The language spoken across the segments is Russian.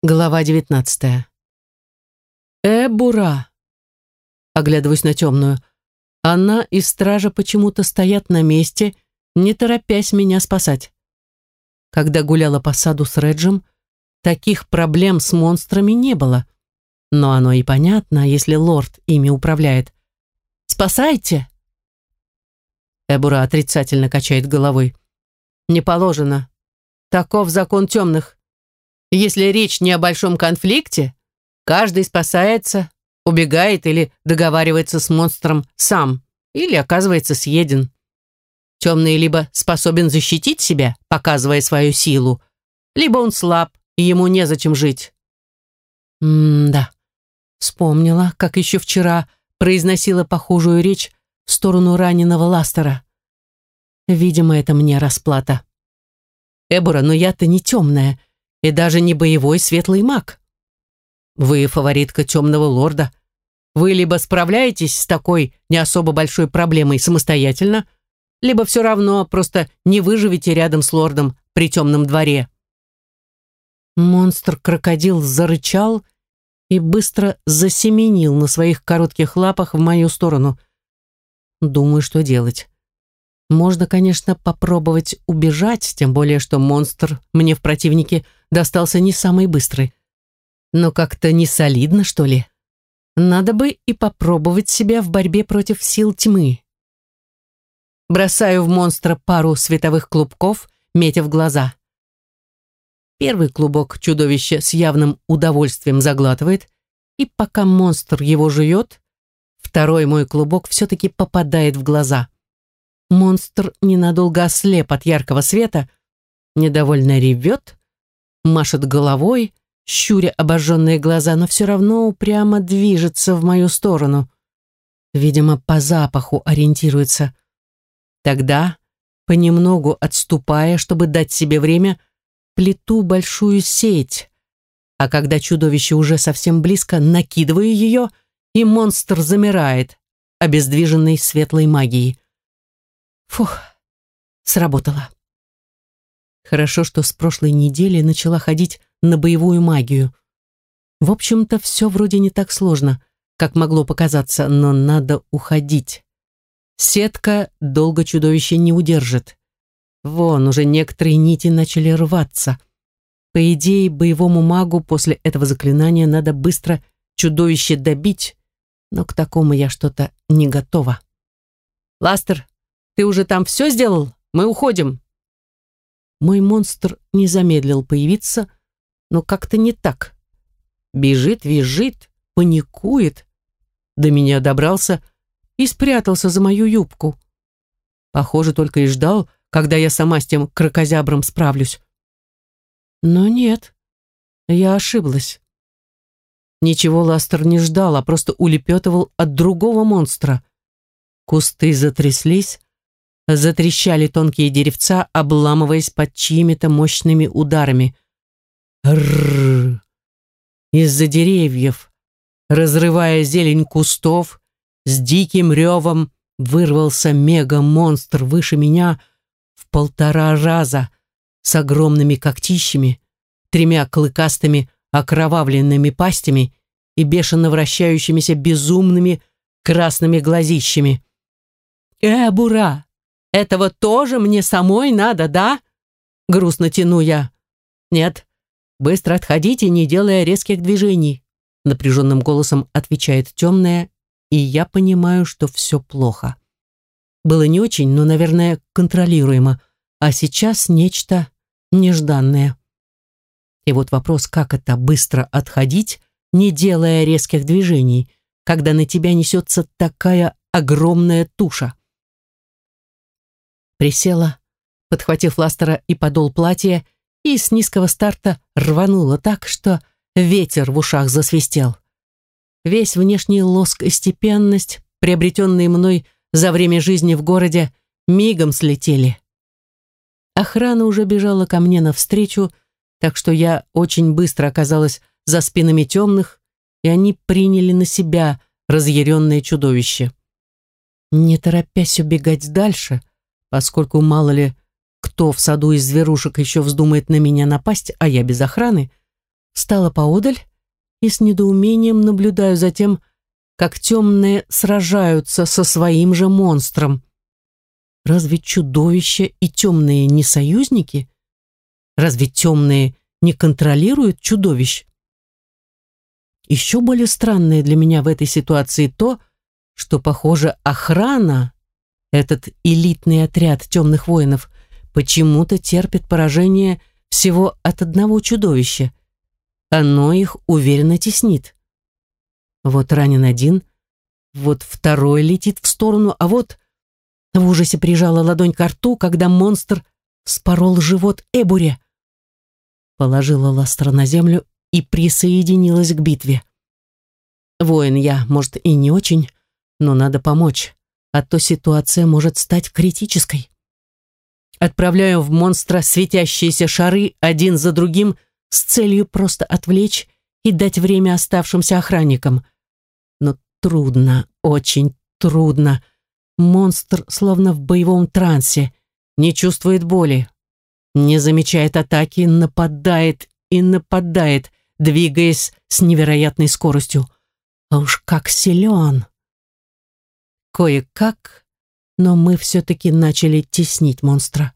Глава девятнадцатая. «Э, Бура!» Оглядываюсь на темную. Она и стража почему-то стоят на месте, не торопясь меня спасать. Когда гуляла по саду с Реджем, таких проблем с монстрами не было. Но оно и понятно, если лорд ими управляет. «Спасайте!» Эбура отрицательно качает головой. «Не положено. Таков закон темных. Если речь не о большом конфликте, каждый спасается, убегает или договаривается с монстром сам, или оказывается съеден. Темный либо способен защитить себя, показывая свою силу, либо он слаб, и ему незачем жить. М-да. Вспомнила, как еще вчера произносила похожую речь в сторону раненого Ластера. Видимо, это мне расплата. Эбора, но я-то не темная, и даже не боевой светлый маг. Вы фаворитка темного лорда. Вы либо справляетесь с такой не особо большой проблемой самостоятельно, либо все равно просто не выживете рядом с лордом при темном дворе. Монстр-крокодил зарычал и быстро засеменил на своих коротких лапах в мою сторону. Думаю, что делать. Можно, конечно, попробовать убежать, тем более, что монстр мне в противнике достался не самый быстрый. Но как-то не солидно, что ли. Надо бы и попробовать себя в борьбе против сил тьмы. Бросаю в монстра пару световых клубков, метя в глаза. Первый клубок чудовище с явным удовольствием заглатывает, и пока монстр его жует, второй мой клубок все-таки попадает в глаза. Монстр ненадолго ослеп от яркого света, недовольно ревет, машет головой, щуря обожженные глаза, но все равно упрямо движется в мою сторону. Видимо, по запаху ориентируется. Тогда, понемногу отступая, чтобы дать себе время, плету большую сеть, а когда чудовище уже совсем близко, накидываю ее, и монстр замирает, обездвиженный светлой магией. Фух, сработало. Хорошо, что с прошлой недели начала ходить на боевую магию. В общем-то, все вроде не так сложно, как могло показаться, но надо уходить. Сетка долго чудовище не удержит. Вон, уже некоторые нити начали рваться. По идее, боевому магу после этого заклинания надо быстро чудовище добить, но к такому я что-то не готова. «Ластер, ты уже там все сделал? Мы уходим!» Мой монстр не замедлил появиться, но как-то не так. Бежит, визжит, паникует. До меня добрался и спрятался за мою юбку. Похоже, только и ждал, когда я сама с тем крокозябром справлюсь. Но нет, я ошиблась. Ничего Ластер не ждал, а просто улепетывал от другого монстра. Кусты затряслись, Затрещали тонкие деревца, обламываясь под чьими-то мощными ударами. Рррр. Из-за деревьев, разрывая зелень кустов, с диким ревом вырвался мега-монстр выше меня в полтора раза с огромными когтищами, тремя клыкастыми окровавленными пастями и бешено вращающимися безумными красными глазищами. «Э, бура! Этого тоже мне самой надо, да? Грустно тяну я. Нет, быстро отходите, не делая резких движений. Напряженным голосом отвечает темная, и я понимаю, что все плохо. Было не очень, но, наверное, контролируемо. А сейчас нечто нежданное. И вот вопрос, как это быстро отходить, не делая резких движений, когда на тебя несется такая огромная туша. Присела, подхватив ластера и подол платья, и с низкого старта рванула так, что ветер в ушах засвистел. Весь внешний лоск и степенность, приобретенные мной за время жизни в городе, мигом слетели. Охрана уже бежала ко мне навстречу, так что я очень быстро оказалась за спинами темных, и они приняли на себя разъяренное чудовище. Не торопясь убегать дальше, поскольку мало ли кто в саду из зверушек еще вздумает на меня напасть, а я без охраны, встала поодаль и с недоумением наблюдаю за тем, как темные сражаются со своим же монстром. Разве чудовища и темные не союзники? Разве темные не контролируют чудовищ? Еще более странное для меня в этой ситуации то, что, похоже, охрана, этот элитный отряд темных воинов, почему-то терпит поражение всего от одного чудовища. Оно их уверенно теснит. Вот ранен один, вот второй летит в сторону, а вот в ужасе прижала ладонь к рту, когда монстр спорол живот Эбуре. Положила Ластра на землю и присоединилась к битве. Воин я, может, и не очень, но надо помочь, а то ситуация может стать критической. Отправляю в монстра светящиеся шары один за другим с целью просто отвлечь и дать время оставшимся охранникам. Но трудно, очень трудно. Монстр словно в боевом трансе, не чувствует боли, не замечает атаки, нападает и нападает, двигаясь с невероятной скоростью. А уж как силен! Кое-как, но мы все-таки начали теснить монстра.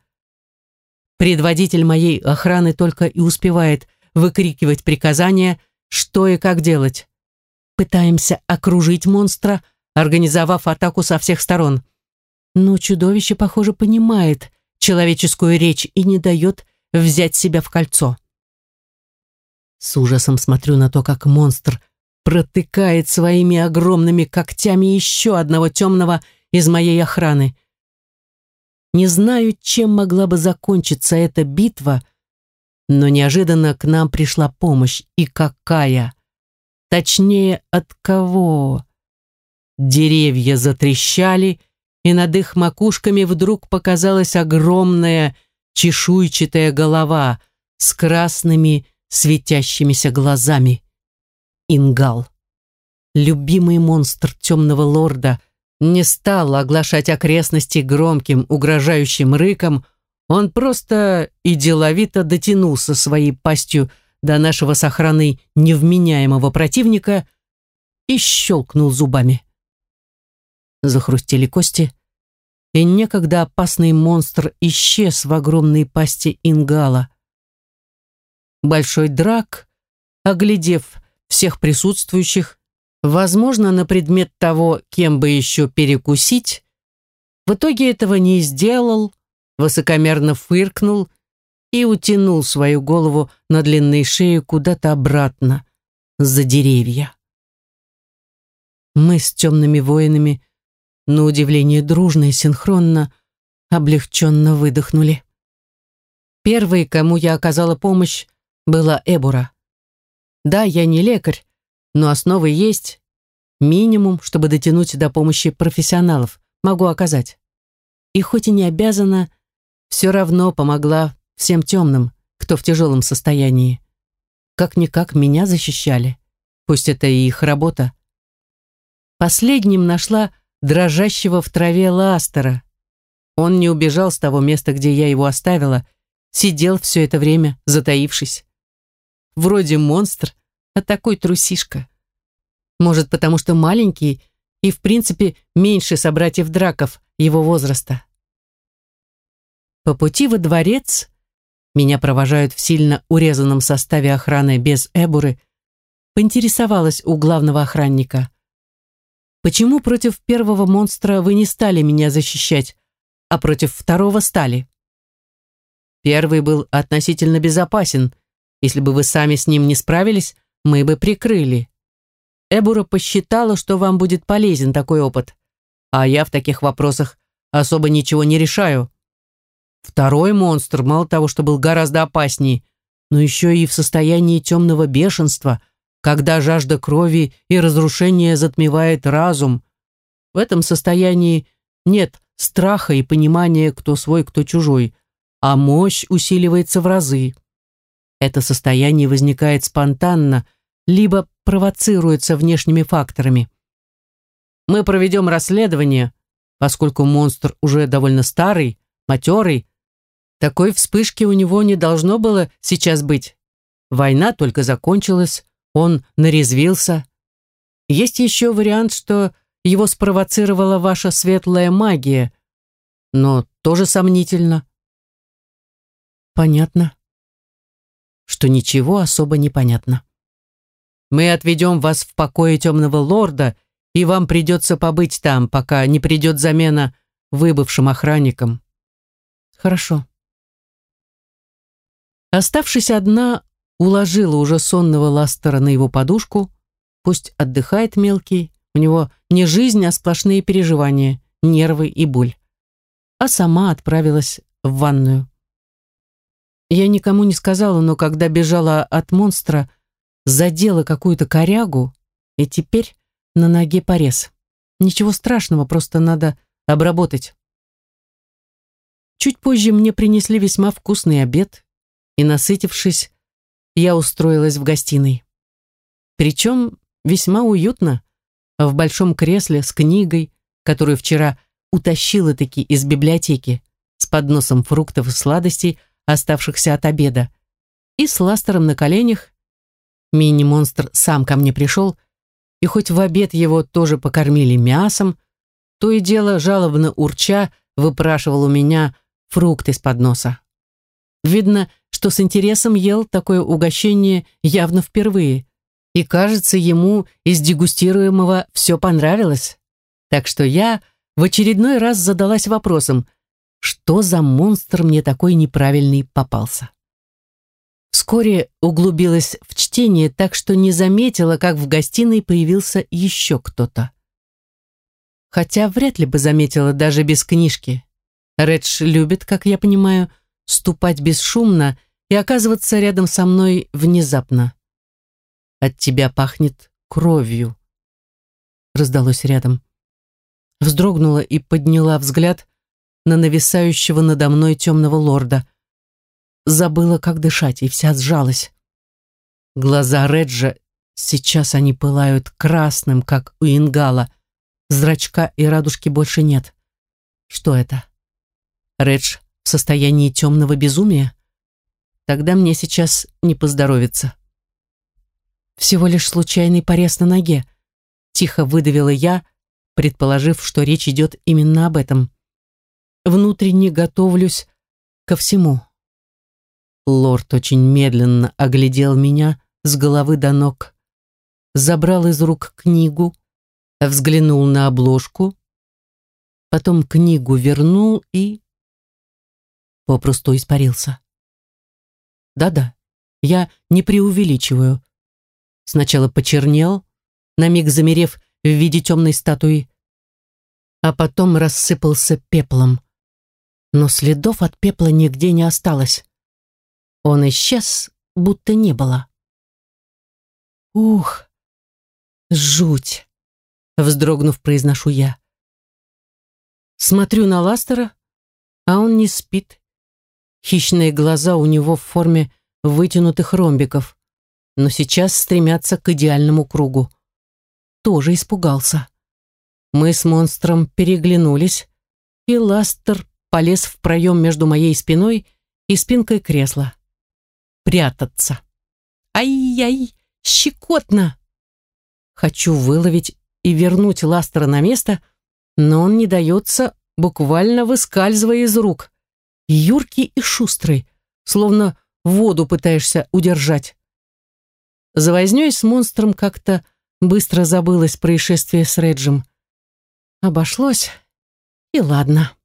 Предводитель моей охраны только и успевает выкрикивать приказания, что и как делать. Пытаемся окружить монстра, организовав атаку со всех сторон. Но чудовище, похоже, понимает человеческую речь и не дает взять себя в кольцо. С ужасом смотрю на то, как монстр протыкает своими огромными когтями еще одного темного из моей охраны. Не знаю, чем могла бы закончиться эта битва, но неожиданно к нам пришла помощь. И какая! Точнее, от кого? Деревья затрещали, и над их макушками вдруг показалась огромная чешуйчатая голова с красными светящимися глазами. Ингал. Любимый монстр темного лорда не стал оглашать окрестности громким, угрожающим рыком, он просто и деловито дотянулся своей пастью до нашего с охраной невменяемого противника и щелкнул зубами. Захрустели кости, и некогда опасный монстр исчез в огромной пасти Ингала. Большой драк, оглядев всех присутствующих, возможно, на предмет того, кем бы еще перекусить, в итоге этого не сделал, высокомерно фыркнул и утянул свою голову на длинной шее куда-то обратно, за деревья. Мы с темными воинами, на удивление дружно и синхронно, облегченно выдохнули. Первой, кому я оказала помощь, была Эбура. Да, я не лекарь, но основы есть. Минимум, чтобы дотянуть до помощи профессионалов, могу оказать. И хоть и не обязана, все равно помогла всем темным, кто в тяжелом состоянии. Как-никак меня защищали. Пусть это и их работа. Последним нашла дрожащего в траве Ластера. Он не убежал с того места, где я его оставила, сидел все это время, затаившись. Вроде монстр, а такой трусишка. Может, потому что маленький и, в принципе, меньше собратьев драков его возраста. По пути во дворец меня провожают в сильно урезанном составе охраны без эбуры, поинтересовалась у главного охранника. «Почему против первого монстра вы не стали меня защищать, а против второго стали?» Первый был относительно безопасен, если бы вы сами с ним не справились, мы бы прикрыли. Эбура посчитала, что вам будет полезен такой опыт. А я в таких вопросах особо ничего не решаю. Второй монстр, мало того, что был гораздо опаснее, но еще и в состоянии темного бешенства, когда жажда крови и разрушения затмевает разум. В этом состоянии нет страха и понимания, кто свой, кто чужой, а мощь усиливается в разы. Это состояние возникает спонтанно, либо провоцируется внешними факторами. Мы проведем расследование, поскольку монстр уже довольно старый, матерый, такой вспышки у него не должно было сейчас быть. Война только закончилась, он нарезвился. Есть еще вариант, что его спровоцировала ваша светлая магия, но тоже сомнительно. Понятно. Что ничего особо не понятно. Мы отведем вас в покое темного лорда, и вам придется побыть там, пока не придет замена выбывшим охранникам. Хорошо. Оставшись одна, уложила уже сонного Ластера на его подушку. Пусть отдыхает мелкий, у него не жизнь, а сплошные переживания, нервы и боль. А сама отправилась в ванную. Я никому не сказала, но когда бежала от монстра, задела какую-то корягу, и теперь на ноге порез. Ничего страшного, просто надо обработать. Чуть позже мне принесли весьма вкусный обед, и, насытившись, я устроилась в гостиной. Причем весьма уютно, в большом кресле с книгой, которую вчера утащила-таки из библиотеки, с подносом фруктов и сладостей, оставшихся от обеда, и с ластером на коленях. Мини-монстр сам ко мне пришел, и хоть в обед его тоже покормили мясом, то и дело жалобно урча выпрашивал у меня фрукты с подноса. Видно, что с интересом ел такое угощение явно впервые, и, кажется, ему из дегустируемого все понравилось. Так что я в очередной раз задалась вопросом, что за монстр мне такой неправильный попался. Вскоре углубилась в чтение, так что не заметила, как в гостиной появился еще кто-то. Хотя вряд ли бы заметила даже без книжки. Редж любит, как я понимаю, ступать бесшумно и оказываться рядом со мной внезапно. «От тебя пахнет кровью», — раздалось рядом. Вздрогнула и подняла взгляд на нависающего надо мной темного лорда. Забыла, как дышать, и вся сжалась. Глаза Реджа, сейчас они пылают красным, как у Ингала. Зрачка и радужки больше нет. Что это? Редж в состоянии темного безумия? Тогда мне сейчас не поздоровится. Всего лишь случайный порез на ноге. Тихо выдавила я, предположив, что речь идет именно об этом. Внутренне готовлюсь ко всему. Лорд очень медленно оглядел меня с головы до ног, забрал из рук книгу, взглянул на обложку, потом книгу вернул и попросту испарился. Да-да, я не преувеличиваю. Сначала почернел, на миг замерев в виде темной статуи, а потом рассыпался пеплом. Но следов от пепла нигде не осталось. Он исчез, будто не было. «Ух, жуть!» — вздрогнув, произношу я. Смотрю на Ластера, а он не спит Хищные глаза у него в форме вытянутых ромбиков, но сейчас стремятся к идеальному кругу. Тоже испугался. Мы с монстром переглянулись, и Ластер полез в проем между моей спиной и спинкой кресла. Прятаться. Ай-яй, щекотно! Хочу выловить и вернуть Ластера на место, но он не дается, буквально выскальзывая из рук юркий и шустрый, словно воду пытаешься удержать. За вознёй с монстром как-то быстро забылось происшествие с Реджем. Обошлось, и ладно.